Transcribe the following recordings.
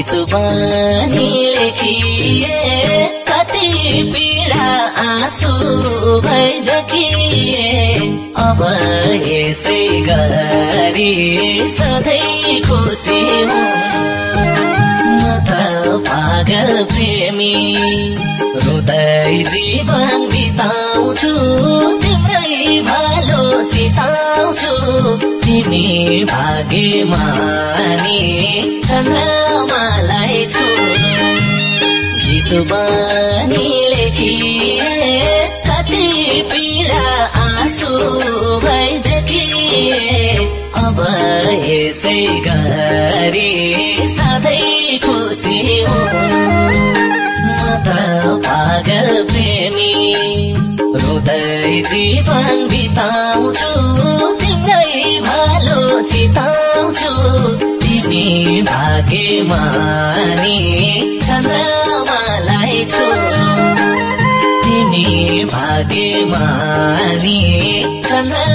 गीत बानी लेखिए कति पीडा आँसु भइदेखिए अब यसै गरी सधैँ खुसी म त पागल प्रेमी रुदै जीवन बिताउँछु तिम्रै भालो चिताउँछु। तिमी भाग्यमानी चन्द्रमालाई छु। गीत बानी लेखिए कति पीडा आँसु भइदेखिए अब यसै गरी सधैँ खुसी म त पागल प्रेमी रुदै जीवन बिताउँछु। चिताउँछु तिमी भाग्यमानी चन्द्रमालाई छु। तिमी भाग्यमानी चन्द्रमालाई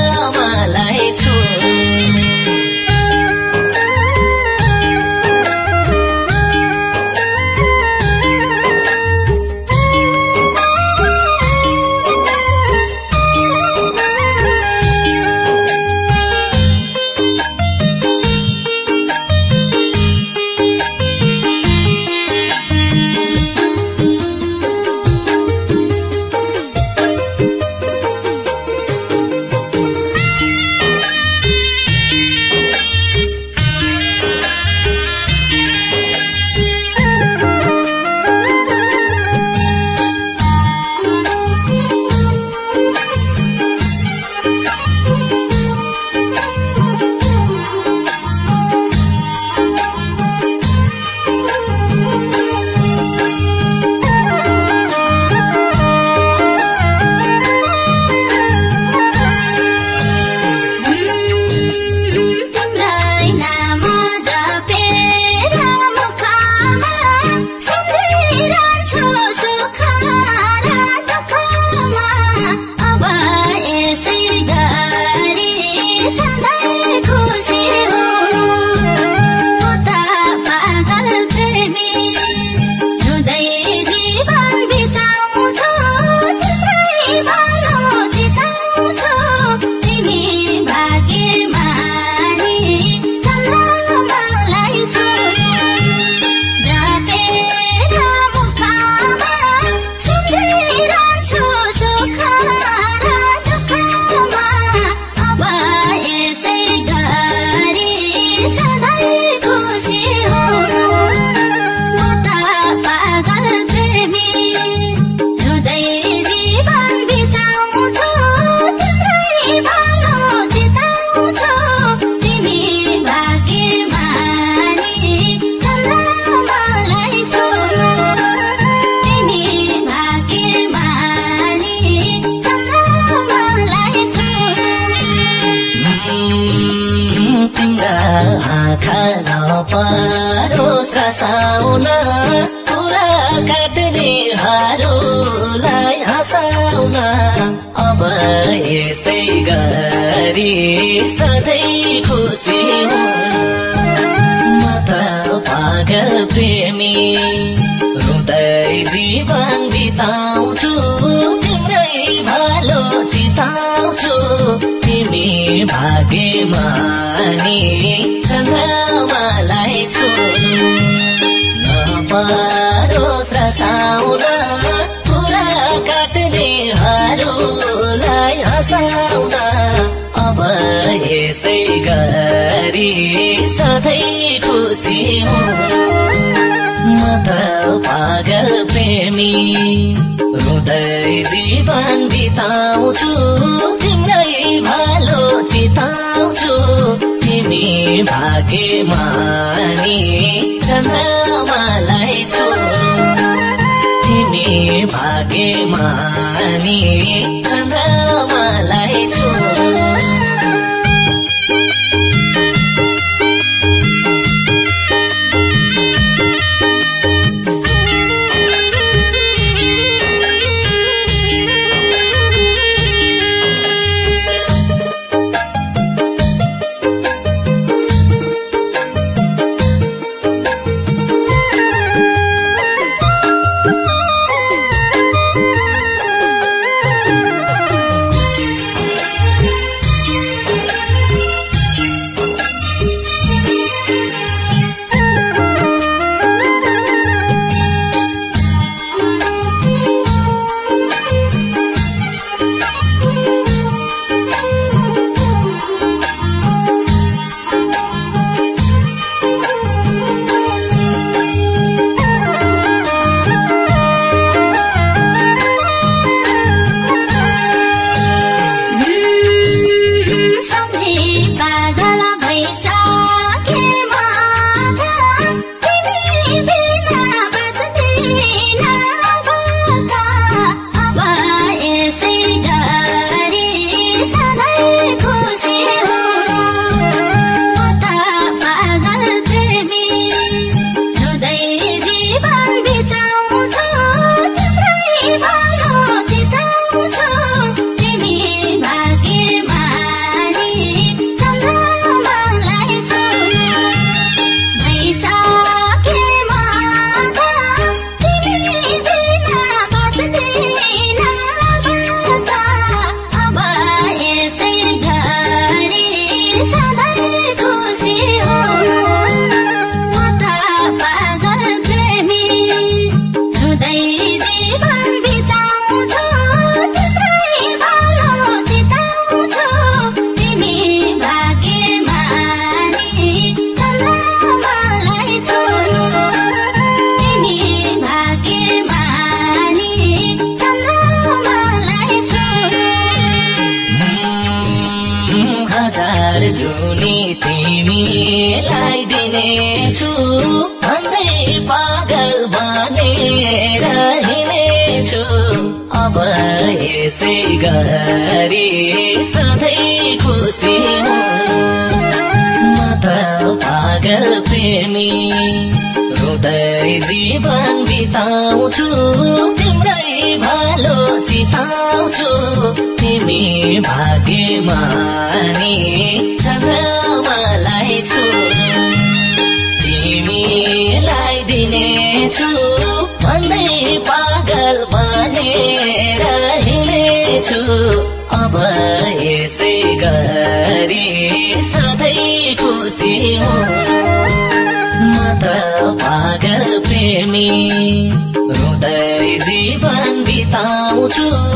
परोस् र साउन पुरा काट्नेहरूलाई हँसाउन। अब यसै गरी सधैँ खुसी म त पागल प्रेमी रुँदै जीवन बिताउँछु। तिम्रै भालो चिताउँछु। तिमी भाग्यमानी चन्द्रमालाई छु। नपरोस् र साउन पुरा काट्नेहरूलाई हँसाउन। अब यसै गरी सधैँ खुसी हुँ। म त पागल प्रेमी। रुँदै जीवन बिताउँछु। तिम्रै भालो चिताउँछु। तिमी भाग्यमानी चन्द्रमालाई छु। तिमी भाग्यमानी चन्द्रमालाई नि तिमीलाई दिनेछु। भन्दै पागल बनेर हिँडेछु। अब यसै गरी सधैँ खुसी म पागल प्रेमी रुँदै जीवन बिताउँछु। तिम्रै भालो चिताउँछु तिमी भाग्यमानी चन्द्रमालाई छु। तिमीलाई दिनेछु भन्दै पागल बनेर हिँडेछु। अब यसै गरी सधैँ खुसी म त पागल प्रेमी। रुँदै जीवन बिताउँछु तिम्रै